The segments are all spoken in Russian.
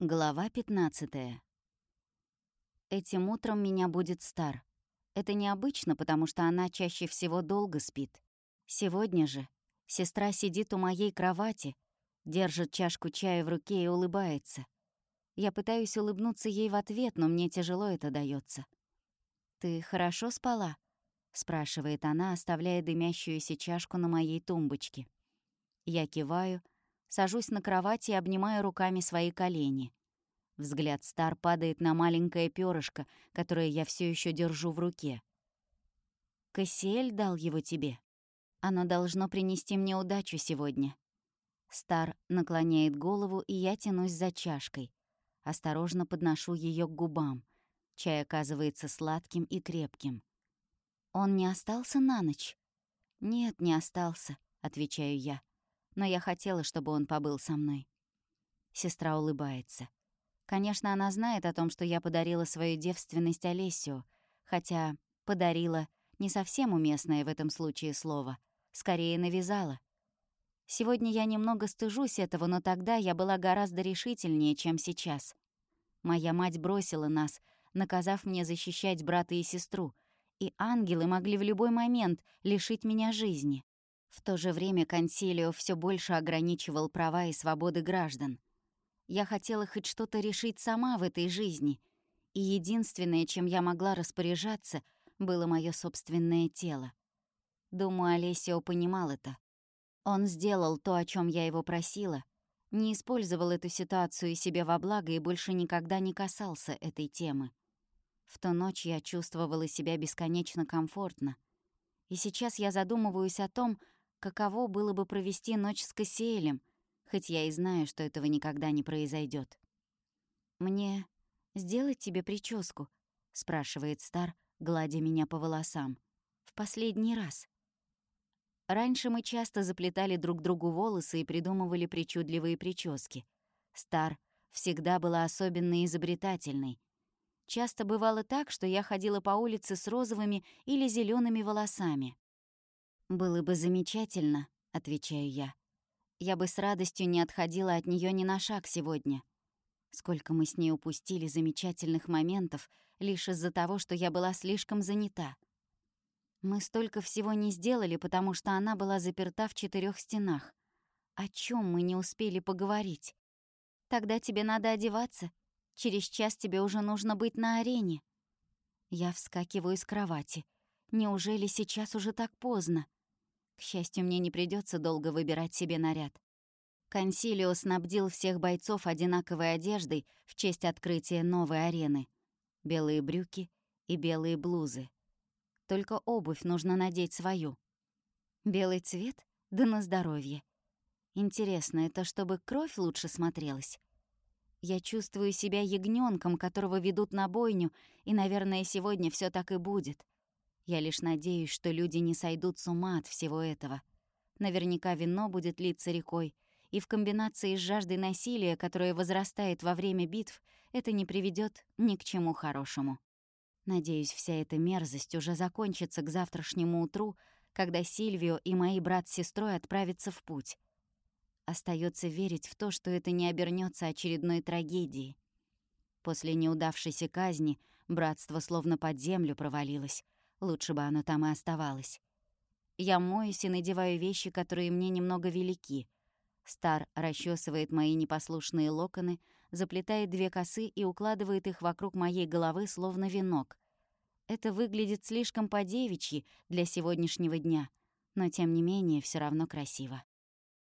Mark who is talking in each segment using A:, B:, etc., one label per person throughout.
A: Глава 15 Этим утром меня будет Стар. Это необычно, потому что она чаще всего долго спит. Сегодня же сестра сидит у моей кровати, держит чашку чая в руке и улыбается. Я пытаюсь улыбнуться ей в ответ, но мне тяжело это дается. «Ты хорошо спала?» — спрашивает она, оставляя дымящуюся чашку на моей тумбочке. Я киваю — Сажусь на кровати и обнимаю руками свои колени. Взгляд Стар падает на маленькое перышко, которое я все еще держу в руке. «Кассиэль дал его тебе. Оно должно принести мне удачу сегодня». Стар наклоняет голову, и я тянусь за чашкой. Осторожно подношу ее к губам. Чай оказывается сладким и крепким. «Он не остался на ночь?» «Нет, не остался», — отвечаю я но я хотела, чтобы он побыл со мной. Сестра улыбается. Конечно, она знает о том, что я подарила свою девственность Олесио, хотя «подарила» — не совсем уместное в этом случае слово, скорее навязала. Сегодня я немного стыжусь этого, но тогда я была гораздо решительнее, чем сейчас. Моя мать бросила нас, наказав мне защищать брата и сестру, и ангелы могли в любой момент лишить меня жизни. В то же время консилио все больше ограничивал права и свободы граждан. Я хотела хоть что-то решить сама в этой жизни, и единственное, чем я могла распоряжаться, было мое собственное тело. Думаю, Олесио понимал это. Он сделал то, о чем я его просила, не использовал эту ситуацию себе во благо и больше никогда не касался этой темы. В ту ночь я чувствовала себя бесконечно комфортно. И сейчас я задумываюсь о том, каково было бы провести ночь с Кассиэлем, хоть я и знаю, что этого никогда не произойдет. «Мне сделать тебе прическу?» — спрашивает Стар, гладя меня по волосам. «В последний раз». Раньше мы часто заплетали друг другу волосы и придумывали причудливые прически. Стар всегда была особенно изобретательной. Часто бывало так, что я ходила по улице с розовыми или зелеными волосами. «Было бы замечательно», — отвечаю я. «Я бы с радостью не отходила от нее ни на шаг сегодня. Сколько мы с ней упустили замечательных моментов лишь из-за того, что я была слишком занята. Мы столько всего не сделали, потому что она была заперта в четырех стенах. О чем мы не успели поговорить? Тогда тебе надо одеваться. Через час тебе уже нужно быть на арене». Я вскакиваю с кровати. Неужели сейчас уже так поздно? К счастью, мне не придется долго выбирать себе наряд. Консилио снабдил всех бойцов одинаковой одеждой в честь открытия новой арены. Белые брюки и белые блузы. Только обувь нужно надеть свою. Белый цвет? Да на здоровье. Интересно, это чтобы кровь лучше смотрелась? Я чувствую себя ягненком, которого ведут на бойню, и, наверное, сегодня все так и будет. Я лишь надеюсь, что люди не сойдут с ума от всего этого. Наверняка вино будет литься рекой, и в комбинации с жаждой насилия, которая возрастает во время битв, это не приведет ни к чему хорошему. Надеюсь, вся эта мерзость уже закончится к завтрашнему утру, когда Сильвио и мои брат с сестрой отправятся в путь. Остается верить в то, что это не обернется очередной трагедией. После неудавшейся казни братство словно под землю провалилось, Лучше бы оно там и оставалось. Я моюсь и надеваю вещи, которые мне немного велики. Стар расчесывает мои непослушные локоны, заплетает две косы и укладывает их вокруг моей головы, словно венок. Это выглядит слишком по-девичьи для сегодняшнего дня, но тем не менее все равно красиво.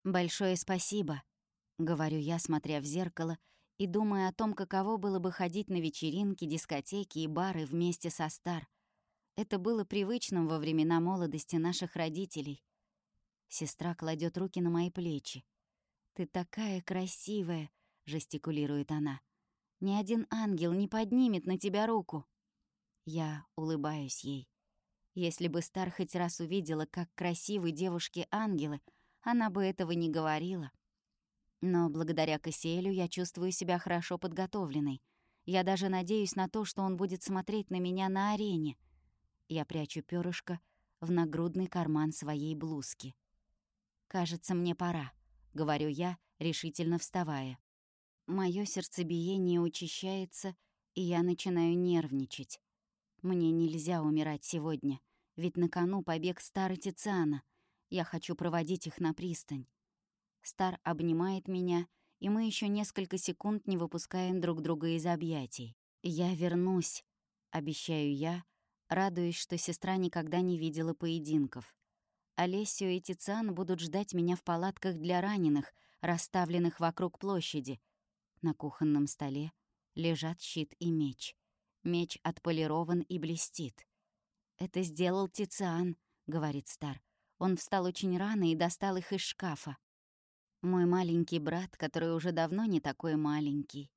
A: «Большое спасибо», — говорю я, смотря в зеркало и думая о том, каково было бы ходить на вечеринки, дискотеки и бары вместе со Стар — это было привычным во времена молодости наших родителей. Сестра кладет руки на мои плечи. «Ты такая красивая!» — жестикулирует она. «Ни один ангел не поднимет на тебя руку!» Я улыбаюсь ей. Если бы Стар хоть раз увидела, как красивы девушки-ангелы, она бы этого не говорила. Но благодаря Кассиэлю я чувствую себя хорошо подготовленной. Я даже надеюсь на то, что он будет смотреть на меня на арене — я прячу перышко в нагрудный карман своей блузки. «Кажется, мне пора», — говорю я, решительно вставая. Моё сердцебиение учащается, и я начинаю нервничать. Мне нельзя умирать сегодня, ведь на кону побег Стар Тициана. Я хочу проводить их на пристань. Стар обнимает меня, и мы еще несколько секунд не выпускаем друг друга из объятий. «Я вернусь», — обещаю я, радуясь, что сестра никогда не видела поединков. Олесио и Тициан будут ждать меня в палатках для раненых, расставленных вокруг площади. На кухонном столе лежат щит и меч. Меч отполирован и блестит. «Это сделал Тициан», — говорит Стар. Он встал очень рано и достал их из шкафа. Мой маленький брат, который уже давно не такой маленький.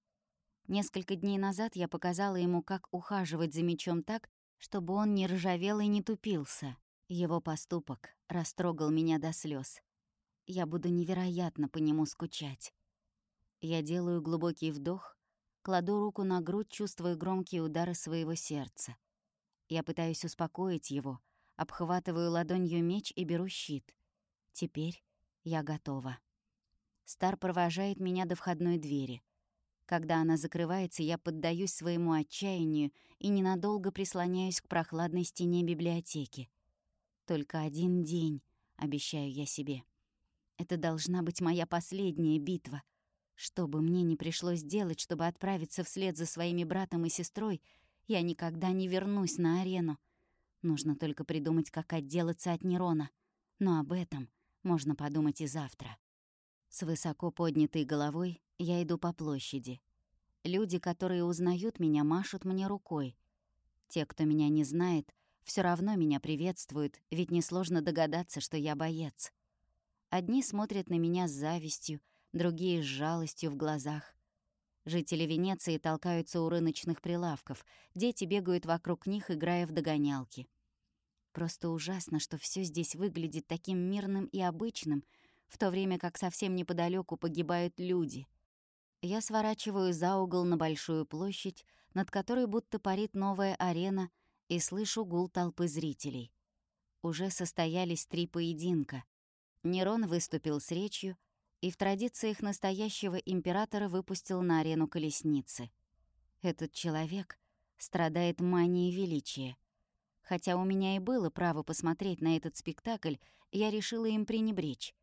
A: Несколько дней назад я показала ему, как ухаживать за мечом так, чтобы он не ржавел и не тупился. Его поступок растрогал меня до слез. Я буду невероятно по нему скучать. Я делаю глубокий вдох, кладу руку на грудь, чувствуя громкие удары своего сердца. Я пытаюсь успокоить его, обхватываю ладонью меч и беру щит. Теперь я готова. Стар провожает меня до входной двери. Когда она закрывается, я поддаюсь своему отчаянию и ненадолго прислоняюсь к прохладной стене библиотеки. Только один день, обещаю я себе. Это должна быть моя последняя битва. Что бы мне ни пришлось делать, чтобы отправиться вслед за своими братом и сестрой, я никогда не вернусь на арену. Нужно только придумать, как отделаться от Нерона. Но об этом можно подумать и завтра. С высоко поднятой головой я иду по площади. Люди, которые узнают меня, машут мне рукой. Те, кто меня не знает, все равно меня приветствуют, ведь несложно догадаться, что я боец. Одни смотрят на меня с завистью, другие — с жалостью в глазах. Жители Венеции толкаются у рыночных прилавков, дети бегают вокруг них, играя в догонялки. Просто ужасно, что все здесь выглядит таким мирным и обычным, в то время как совсем неподалеку погибают люди. Я сворачиваю за угол на большую площадь, над которой будто парит новая арена — и слышу гул толпы зрителей. Уже состоялись три поединка. Нерон выступил с речью и в традициях настоящего императора выпустил на арену колесницы. Этот человек страдает манией величия. Хотя у меня и было право посмотреть на этот спектакль, я решила им пренебречь.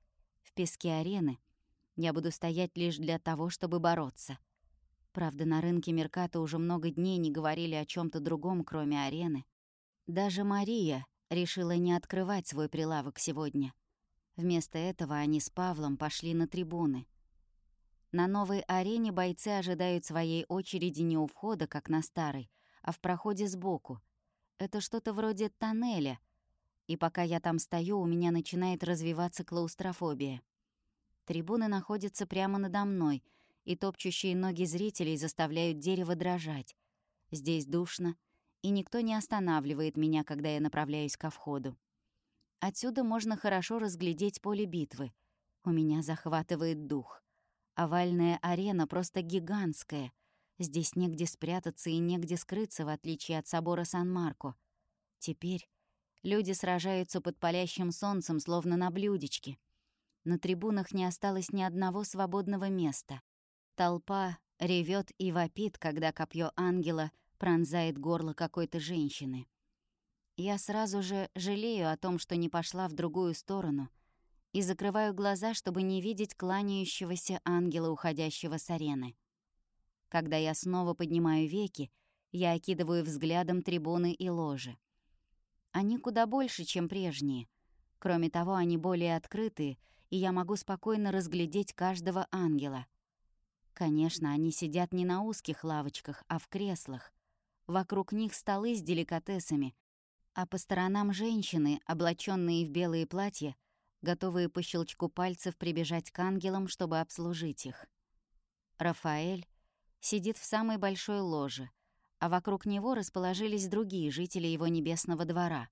A: В песке арены я буду стоять лишь для того, чтобы бороться — Правда, на рынке Мерката уже много дней не говорили о чем то другом, кроме арены. Даже Мария решила не открывать свой прилавок сегодня. Вместо этого они с Павлом пошли на трибуны. На новой арене бойцы ожидают своей очереди не у входа, как на старой, а в проходе сбоку. Это что-то вроде тоннеля. И пока я там стою, у меня начинает развиваться клаустрофобия. Трибуны находятся прямо надо мной — и топчущие ноги зрителей заставляют дерево дрожать. Здесь душно, и никто не останавливает меня, когда я направляюсь ко входу. Отсюда можно хорошо разглядеть поле битвы. У меня захватывает дух. Овальная арена просто гигантская. Здесь негде спрятаться и негде скрыться, в отличие от собора Сан-Марко. Теперь люди сражаются под палящим солнцем, словно на блюдечке. На трибунах не осталось ни одного свободного места. Толпа ревет и вопит, когда копье ангела пронзает горло какой-то женщины. Я сразу же жалею о том, что не пошла в другую сторону, и закрываю глаза, чтобы не видеть кланяющегося ангела, уходящего с арены. Когда я снова поднимаю веки, я окидываю взглядом трибуны и ложи. Они куда больше, чем прежние. Кроме того, они более открытые, и я могу спокойно разглядеть каждого ангела — Конечно, они сидят не на узких лавочках, а в креслах. Вокруг них столы с деликатесами, а по сторонам женщины, облаченные в белые платья, готовые по щелчку пальцев прибежать к ангелам, чтобы обслужить их. Рафаэль сидит в самой большой ложе, а вокруг него расположились другие жители его небесного двора.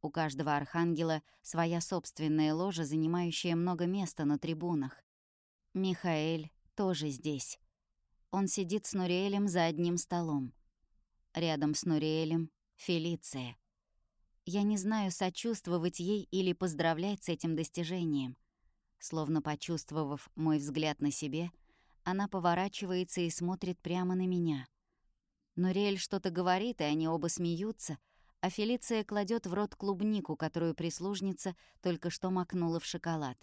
A: У каждого архангела своя собственная ложа, занимающая много места на трибунах. Михаэль, тоже здесь. Он сидит с Нуриэлем за одним столом. Рядом с Нуриэлем — Фелиция. Я не знаю, сочувствовать ей или поздравлять с этим достижением. Словно почувствовав мой взгляд на себе, Она поворачивается и смотрит прямо на меня. Нориэль что-то говорит, и они оба смеются, а Фелиция кладет в рот клубнику, которую прислужница только что макнула в шоколад.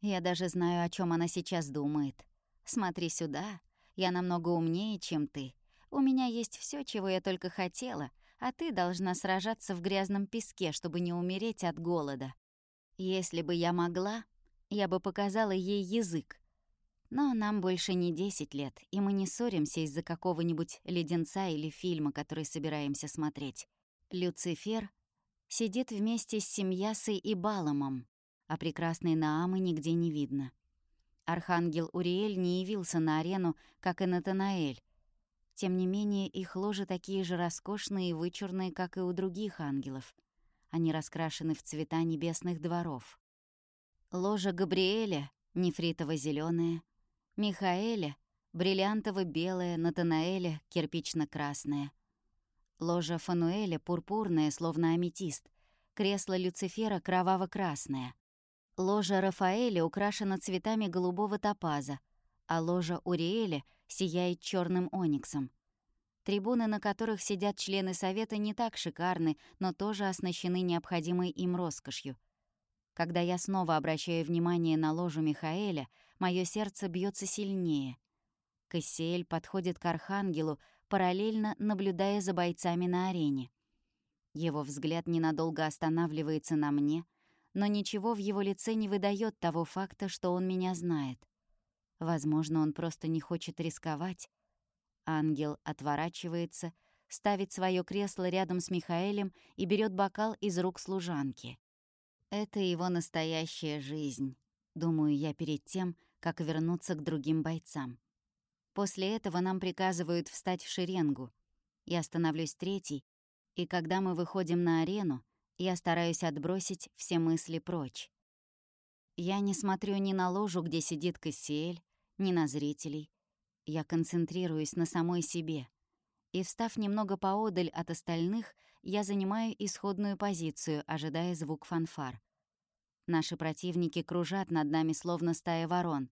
A: Я даже знаю, о чем она сейчас думает. «Смотри сюда, я намного умнее, чем ты. У меня есть все, чего я только хотела, а ты должна сражаться в грязном песке, чтобы не умереть от голода. Если бы я могла, я бы показала ей язык. Но нам больше не 10 лет, и мы не ссоримся из-за какого-нибудь леденца или фильма, который собираемся смотреть. Люцифер сидит вместе с Семьясой и Баломом, а прекрасной Наамы нигде не видно. Архангел Уриэль не явился на арену, как и Натанаэль. Тем не менее, их ложи такие же роскошные и вычурные, как и у других ангелов. Они раскрашены в цвета небесных дворов. Ложа Габриэля — нефритово зеленая Михаэля — бриллиантово-белая, Натанаэля — кирпично-красная. Ложа Фануэля — пурпурная, словно аметист. Кресло Люцифера — кроваво-красное. Ложа Рафаэля украшена цветами голубого топаза, а ложа Уриэля сияет черным ониксом. Трибуны, на которых сидят члены Совета, не так шикарны, но тоже оснащены необходимой им роскошью. Когда я снова обращаю внимание на ложу Михаэля, мое сердце бьется сильнее. Кассиэль подходит к Архангелу, параллельно наблюдая за бойцами на арене. Его взгляд ненадолго останавливается на мне — но ничего в его лице не выдает того факта, что он меня знает. Возможно, он просто не хочет рисковать. Ангел отворачивается, ставит свое кресло рядом с Михаэлем и берет бокал из рук служанки. Это его настоящая жизнь, думаю я перед тем, как вернуться к другим бойцам. После этого нам приказывают встать в шеренгу. Я становлюсь третий, и когда мы выходим на арену, я стараюсь отбросить все мысли прочь. Я не смотрю ни на ложу, где сидит Кассиэль, ни на зрителей. Я концентрируюсь на самой себе. И, встав немного поодаль от остальных, я занимаю исходную позицию, ожидая звук фанфар. Наши противники кружат над нами, словно стая ворон.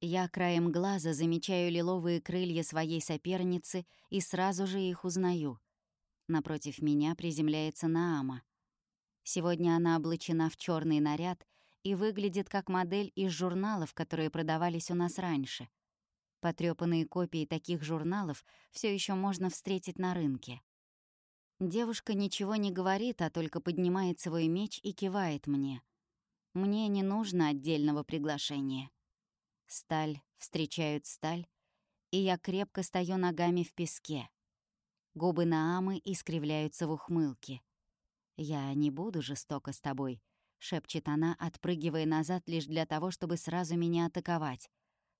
A: Я краем глаза замечаю лиловые крылья своей соперницы и сразу же их узнаю. Напротив меня приземляется Наама — Сегодня она облачена в черный наряд и выглядит как модель из журналов, которые продавались у нас раньше. Потрёпанные копии таких журналов все еще можно встретить на рынке. Девушка ничего не говорит, а только поднимает свой меч и кивает мне. Мне не нужно отдельного приглашения. Сталь встречают сталь, и я крепко стою ногами в песке. Губы Наамы искривляются в ухмылке. «Я не буду жестоко с тобой», — шепчет она, отпрыгивая назад лишь для того, чтобы сразу меня атаковать.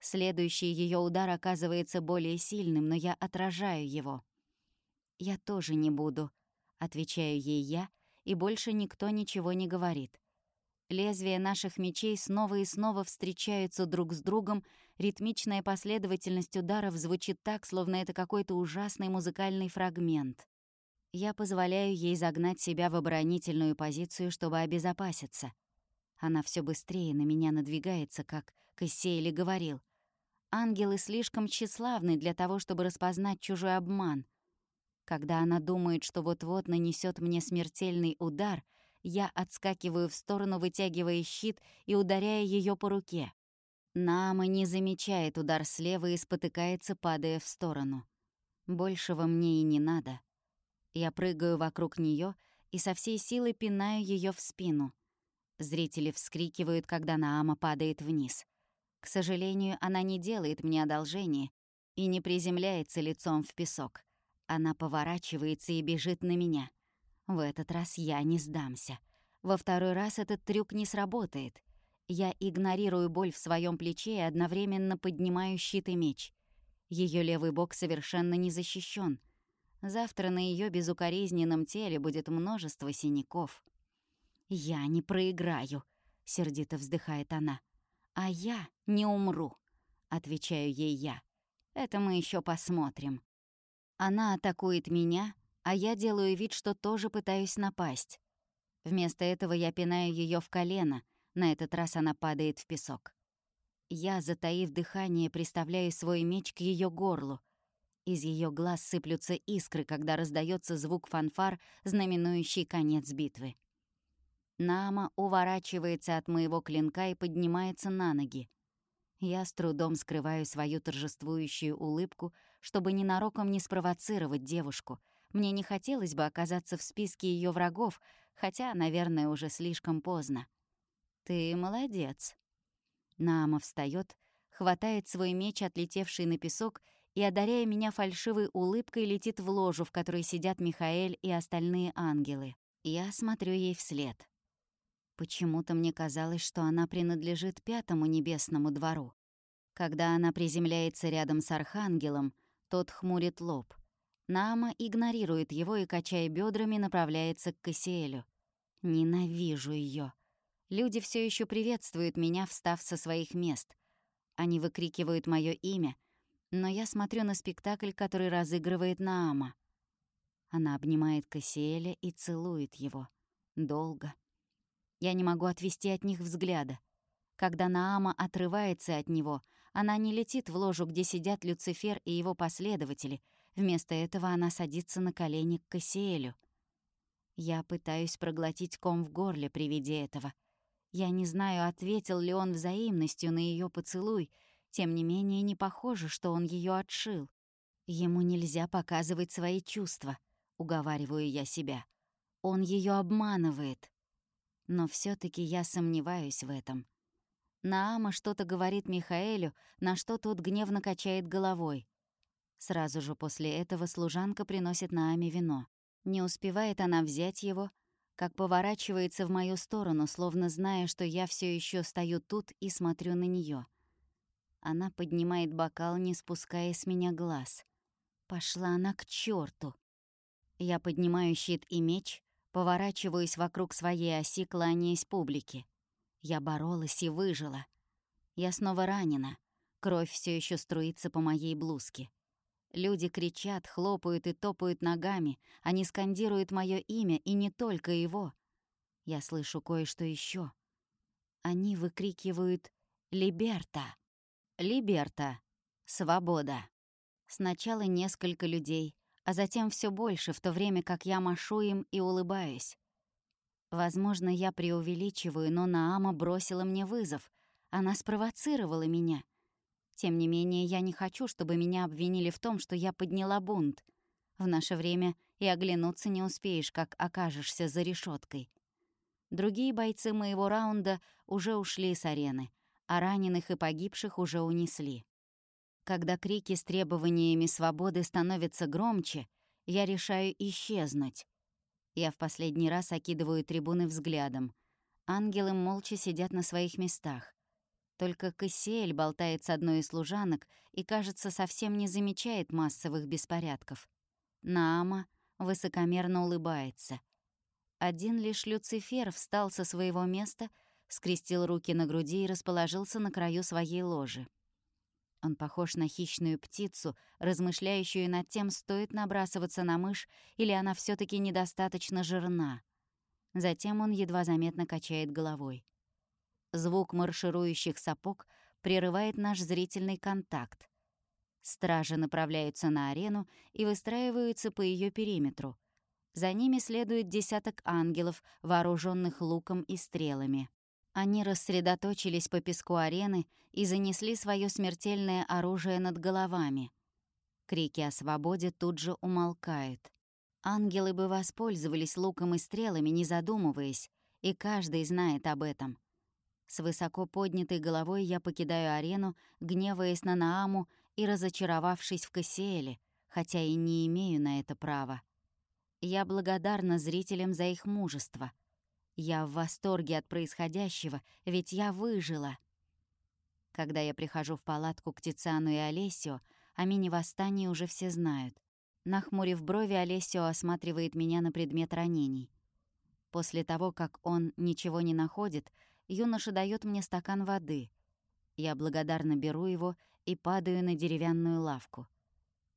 A: Следующий ее удар оказывается более сильным, но я отражаю его. «Я тоже не буду», — отвечаю ей я, и больше никто ничего не говорит. Лезвия наших мечей снова и снова встречаются друг с другом, ритмичная последовательность ударов звучит так, словно это какой-то ужасный музыкальный фрагмент. Я позволяю ей загнать себя в оборонительную позицию, чтобы обезопаситься. Она все быстрее на меня надвигается, как Кассиэли говорил. Ангелы слишком тщеславны для того, чтобы распознать чужой обман. Когда она думает, что вот-вот нанесет мне смертельный удар, я отскакиваю в сторону, вытягивая щит и ударяя ее по руке. Нама не замечает удар слева и спотыкается, падая в сторону. Большего мне и не надо. Я прыгаю вокруг нее и со всей силы пинаю ее в спину. Зрители вскрикивают, когда Наама падает вниз. К сожалению, она не делает мне одолжение и не приземляется лицом в песок. Она поворачивается и бежит на меня. В этот раз я не сдамся. Во второй раз этот трюк не сработает. Я игнорирую боль в своем плече и одновременно поднимаю щит и меч. Ее левый бок совершенно не защищен. Завтра на ее безукоризненном теле будет множество синяков. «Я не проиграю», — сердито вздыхает она. «А я не умру», — отвечаю ей я. «Это мы еще посмотрим». Она атакует меня, а я делаю вид, что тоже пытаюсь напасть. Вместо этого я пинаю ее в колено, на этот раз она падает в песок. Я, затаив дыхание, приставляю свой меч к ее горлу. Из ее глаз сыплются искры, когда раздается звук фанфар, знаменующий конец битвы. Нама уворачивается от моего клинка и поднимается на ноги. Я с трудом скрываю свою торжествующую улыбку, чтобы ненароком не спровоцировать девушку. Мне не хотелось бы оказаться в списке ее врагов, хотя, наверное, уже слишком поздно. «Ты молодец», Наама встает, хватает свой меч, отлетевший на песок, и, одаряя меня фальшивой улыбкой, летит в ложу, в которой сидят Михаэль и остальные ангелы. Я смотрю ей вслед. Почему-то мне казалось, что она принадлежит пятому небесному двору. Когда она приземляется рядом с архангелом, тот хмурит лоб. Наама игнорирует его и, качая бедрами, направляется к Кассиэлю. Ненавижу ее. Люди все еще приветствуют меня, встав со своих мест. Они выкрикивают мое имя, но я смотрю на спектакль, который разыгрывает Наама. Она обнимает Кассиэля и целует его. Долго. Я не могу отвести от них взгляда. Когда Наама отрывается от него, она не летит в ложу, где сидят Люцифер и его последователи. Вместо этого она садится на колени к Кассиэлю. Я пытаюсь проглотить ком в горле при виде этого — я не знаю, ответил ли он взаимностью на ее поцелуй, тем не менее не похоже, что он ее отшил. Ему нельзя показывать свои чувства, уговариваю я себя. Он ее обманывает. Но все таки я сомневаюсь в этом. Наама что-то говорит Михаэлю, на что тот гневно качает головой. Сразу же после этого служанка приносит Нааме вино. Не успевает она взять его, как поворачивается в мою сторону, словно зная, что я все еще стою тут и смотрю на нее. Она поднимает бокал, не спуская с меня глаз. Пошла она к черту. Я поднимаю щит и меч, поворачиваюсь вокруг своей оси, кланяясь публике. Я боролась и выжила. Я снова ранена. Кровь все еще струится по моей блузке. Люди кричат, хлопают и топают ногами. Они скандируют мое имя, и не только его. Я слышу кое-что еще. Они выкрикивают «Либерта!» «Либерта!» «Свобода!» Сначала несколько людей, а затем все больше, в то время как я машу им и улыбаюсь. Возможно, я преувеличиваю, но Наама бросила мне вызов. Она спровоцировала меня — тем не менее, я не хочу, чтобы меня обвинили в том, что я подняла бунт. В наше время и оглянуться не успеешь, как окажешься за решеткой. Другие бойцы моего раунда уже ушли с арены, а раненых и погибших уже унесли. Когда крики с требованиями свободы становятся громче, я решаю исчезнуть. Я в последний раз окидываю трибуны взглядом. Ангелы молча сидят на своих местах. Только Кассиэль болтает с одной из служанок и, кажется, совсем не замечает массовых беспорядков. Наама высокомерно улыбается. Один лишь Люцифер встал со своего места, скрестил руки на груди и расположился на краю своей ложи. Он похож на хищную птицу, размышляющую над тем, стоит набрасываться на мышь или она все таки недостаточно жирна. Затем он едва заметно качает головой. Звук марширующих сапог прерывает наш зрительный контакт. Стражи направляются на арену и выстраиваются по ее периметру. За ними следует десяток ангелов, вооруженных луком и стрелами. Они рассредоточились по песку арены и занесли свое смертельное оружие над головами. Крики о свободе тут же умолкают. Ангелы бы воспользовались луком и стрелами, не задумываясь, и каждый знает об этом. С высоко поднятой головой я покидаю арену, гневаясь на Нааму и разочаровавшись в Кассиэле, хотя и не имею на это права. Я благодарна зрителям за их мужество. Я в восторге от происходящего, ведь я выжила. Когда я прихожу в палатку к Тициану и Олесио, о мини-восстании уже все знают. Нахмурив брови, Олесио осматривает меня на предмет ранений. После того, как он ничего не находит, юноша дает мне стакан воды. Я благодарно беру его и падаю на деревянную лавку.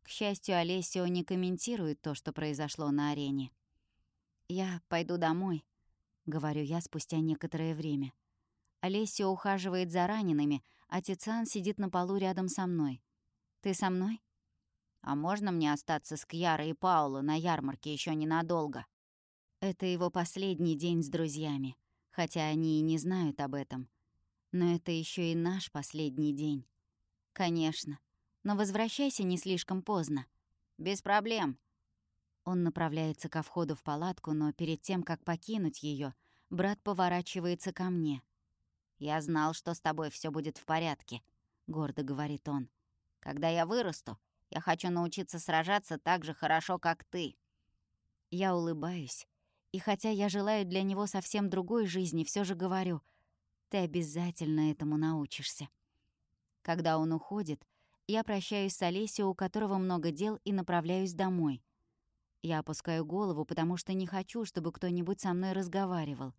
A: К счастью, Олесио не комментирует то, что произошло на арене. «Я пойду домой», — говорю я спустя некоторое время. Олеся ухаживает за ранеными, а Тициан сидит на полу рядом со мной. «Ты со мной?» «А можно мне остаться с Кьярой и Пауло на ярмарке еще ненадолго?» Это его последний день с друзьями, хотя они и не знают об этом. Но это еще и наш последний день. Конечно. Но возвращайся не слишком поздно. Без проблем. Он направляется ко входу в палатку, но перед тем, как покинуть ее, брат поворачивается ко мне. «Я знал, что с тобой все будет в порядке», — гордо говорит он. «Когда я вырасту, я хочу научиться сражаться так же хорошо, как ты». Я улыбаюсь, и хотя я желаю для него совсем другой жизни, все же говорю, ты обязательно этому научишься. Когда он уходит, я прощаюсь с Олесей, у которого много дел, и направляюсь домой. Я опускаю голову, потому что не хочу, чтобы кто-нибудь со мной разговаривал.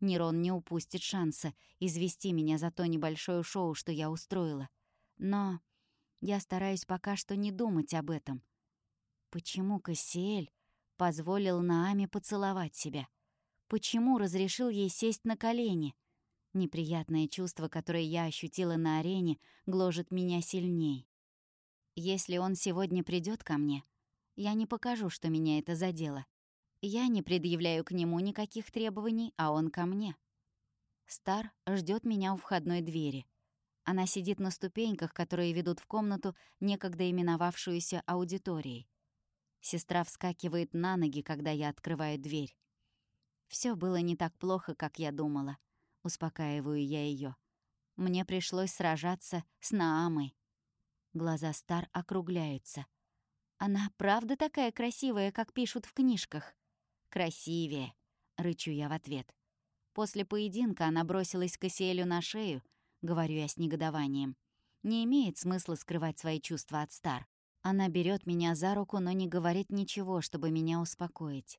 A: Нерон не упустит шанса извести меня за то небольшое шоу, что я устроила. Но я стараюсь пока что не думать об этом. Почему Кассиэль позволил Нааме поцеловать себя? Почему разрешил ей сесть на колени? Неприятное чувство, которое я ощутила на арене, гложет меня сильней. Если он сегодня придет ко мне, я не покажу, что меня это задело. Я не предъявляю к нему никаких требований, а он ко мне. Стар ждет меня у входной двери. Она сидит на ступеньках, которые ведут в комнату, некогда именовавшуюся аудиторией. Сестра вскакивает на ноги, когда я открываю дверь. Все было не так плохо, как я думала. Успокаиваю я ее. Мне пришлось сражаться с Наамой. Глаза Стар округляются. Она правда такая красивая, как пишут в книжках? Красивее, рычу я в ответ. После поединка она бросилась к Кассиэлю на шею, говорю я с негодованием. Не имеет смысла скрывать свои чувства от Стар. Она берет меня за руку, но не говорит ничего, чтобы меня успокоить.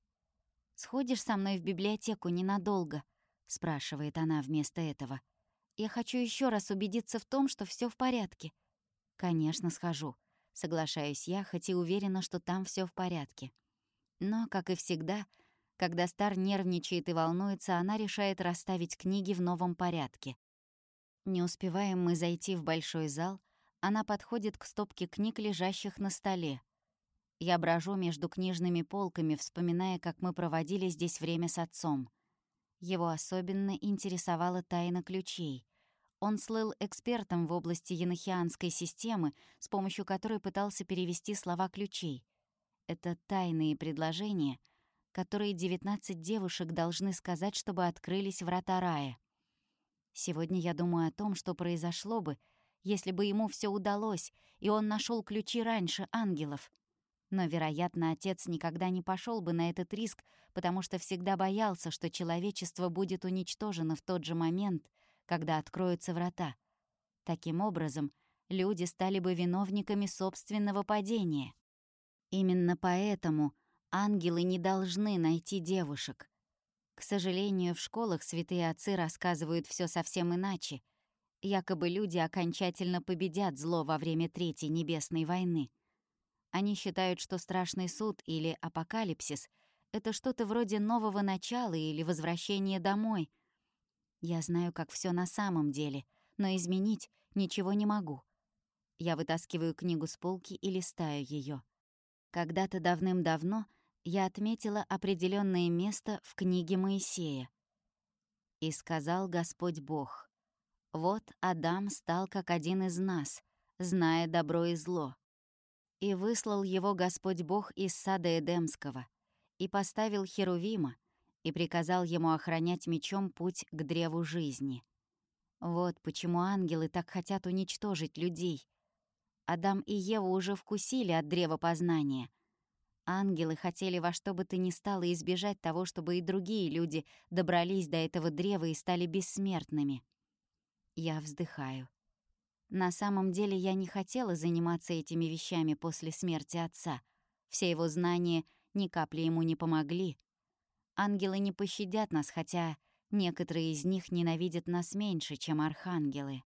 A: «Сходишь со мной в библиотеку ненадолго?» — спрашивает она вместо этого. «Я хочу еще раз убедиться в том, что все в порядке». «Конечно, схожу», — соглашаюсь я, хоть и уверена, что там все в порядке. Но, как и всегда, когда Стар нервничает и волнуется, она решает расставить книги в новом порядке. Не успеваем мы зайти в большой зал, она подходит к стопке книг, лежащих на столе. Я брожу между книжными полками, вспоминая, как мы проводили здесь время с отцом. Его особенно интересовала тайна ключей. Он слыл экспертом в области енохианской системы, с помощью которой пытался перевести слова ключей. Это тайные предложения, которые 19 девушек должны сказать, чтобы открылись врата рая. Сегодня я думаю о том, что произошло бы, если бы ему все удалось, и он нашел ключи раньше ангелов — но, вероятно, отец никогда не пошел бы на этот риск, потому что всегда боялся, что человечество будет уничтожено в тот же момент, когда откроются врата. Таким образом, люди стали бы виновниками собственного падения. Именно поэтому ангелы не должны найти девушек. К сожалению, в школах святые отцы рассказывают все совсем иначе. Якобы люди окончательно победят зло во время Третьей Небесной войны — они считают, что страшный суд или апокалипсис — это что-то вроде нового начала или возвращения домой. Я знаю, как все на самом деле, но изменить ничего не могу. Я вытаскиваю книгу с полки и листаю ее. Когда-то давным-давно я отметила определенное место в книге Моисея. «И сказал Господь Бог, вот Адам стал как один из нас, зная добро и зло. И выслал его Господь Бог из сада Эдемского, и поставил Херувима, и приказал ему охранять мечом путь к древу жизни. Вот почему ангелы так хотят уничтожить людей. Адам и Ева уже вкусили от древа познания. Ангелы хотели во что бы то ни стало избежать того, чтобы и другие люди добрались до этого древа и стали бессмертными. Я вздыхаю. На самом деле я не хотела заниматься этими вещами после смерти отца. Все его знания ни капли ему не помогли. Ангелы не пощадят нас, хотя некоторые из них ненавидят нас меньше, чем архангелы.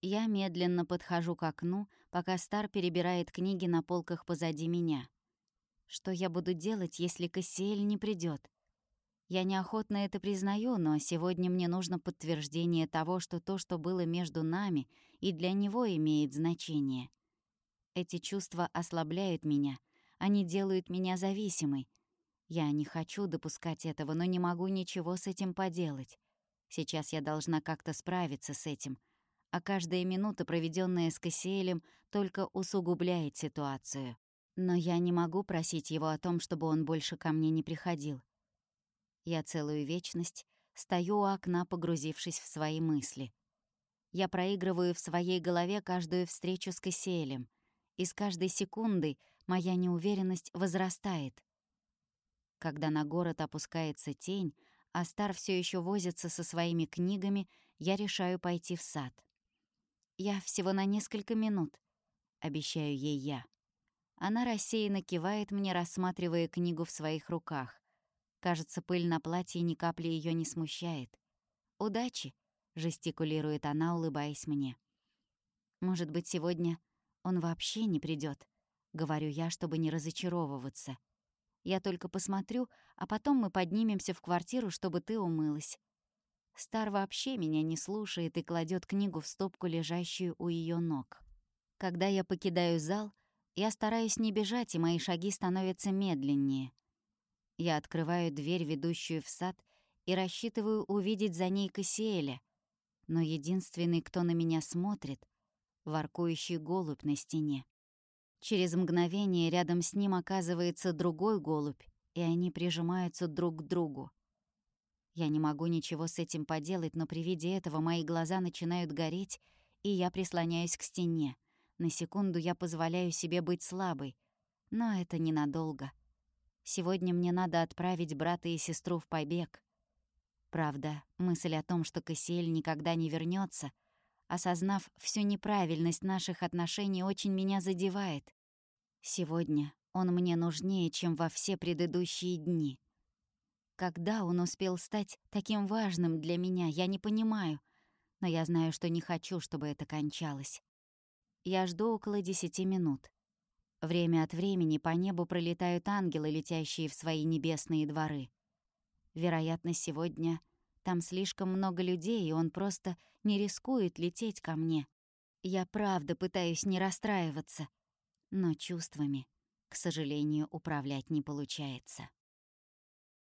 A: Я медленно подхожу к окну, пока Стар перебирает книги на полках позади меня. Что я буду делать, если Кассиэль не придет? Я неохотно это признаю, но сегодня мне нужно подтверждение того, что то, что было между нами, и для него имеет значение. Эти чувства ослабляют меня, они делают меня зависимой. Я не хочу допускать этого, но не могу ничего с этим поделать. Сейчас я должна как-то справиться с этим, а каждая минута, проведенная с Кассиэлем, только усугубляет ситуацию. Но я не могу просить его о том, чтобы он больше ко мне не приходил. Я целую вечность стою у окна, погрузившись в свои мысли. Я проигрываю в своей голове каждую встречу с Кассиэлем, и с каждой секундой моя неуверенность возрастает. Когда на город опускается тень, а Стар все еще возится со своими книгами, я решаю пойти в сад. «Я всего на несколько минут», — обещаю ей я. Она рассеянно кивает мне, рассматривая книгу в своих руках. Кажется, пыль на платье ни капли ее не смущает. «Удачи!» — жестикулирует она, улыбаясь мне. «Может быть, сегодня он вообще не придет, говорю я, чтобы не разочаровываться. Я только посмотрю, а потом мы поднимемся в квартиру, чтобы ты умылась. Стар вообще меня не слушает и кладет книгу в стопку, лежащую у ее ног. Когда я покидаю зал, я стараюсь не бежать, и мои шаги становятся медленнее. Я открываю дверь, ведущую в сад, и рассчитываю увидеть за ней Кассиэля. Но единственный, кто на меня смотрит — воркующий голубь на стене. Через мгновение рядом с ним оказывается другой голубь, и они прижимаются друг к другу. Я не могу ничего с этим поделать, но при виде этого мои глаза начинают гореть, и я прислоняюсь к стене. На секунду я позволяю себе быть слабой, но это ненадолго. Сегодня мне надо отправить брата и сестру в побег. Правда, мысль о том, что Кассиэль никогда не вернется, осознав всю неправильность наших отношений, очень меня задевает. Сегодня он мне нужнее, чем во все предыдущие дни. Когда он успел стать таким важным для меня, я не понимаю, но я знаю, что не хочу, чтобы это кончалось. Я жду около десяти минут. Время от времени по небу пролетают ангелы, летящие в свои небесные дворы. Вероятно, сегодня там слишком много людей, и он просто не рискует лететь ко мне. Я правда пытаюсь не расстраиваться, но чувствами, к сожалению, управлять не получается.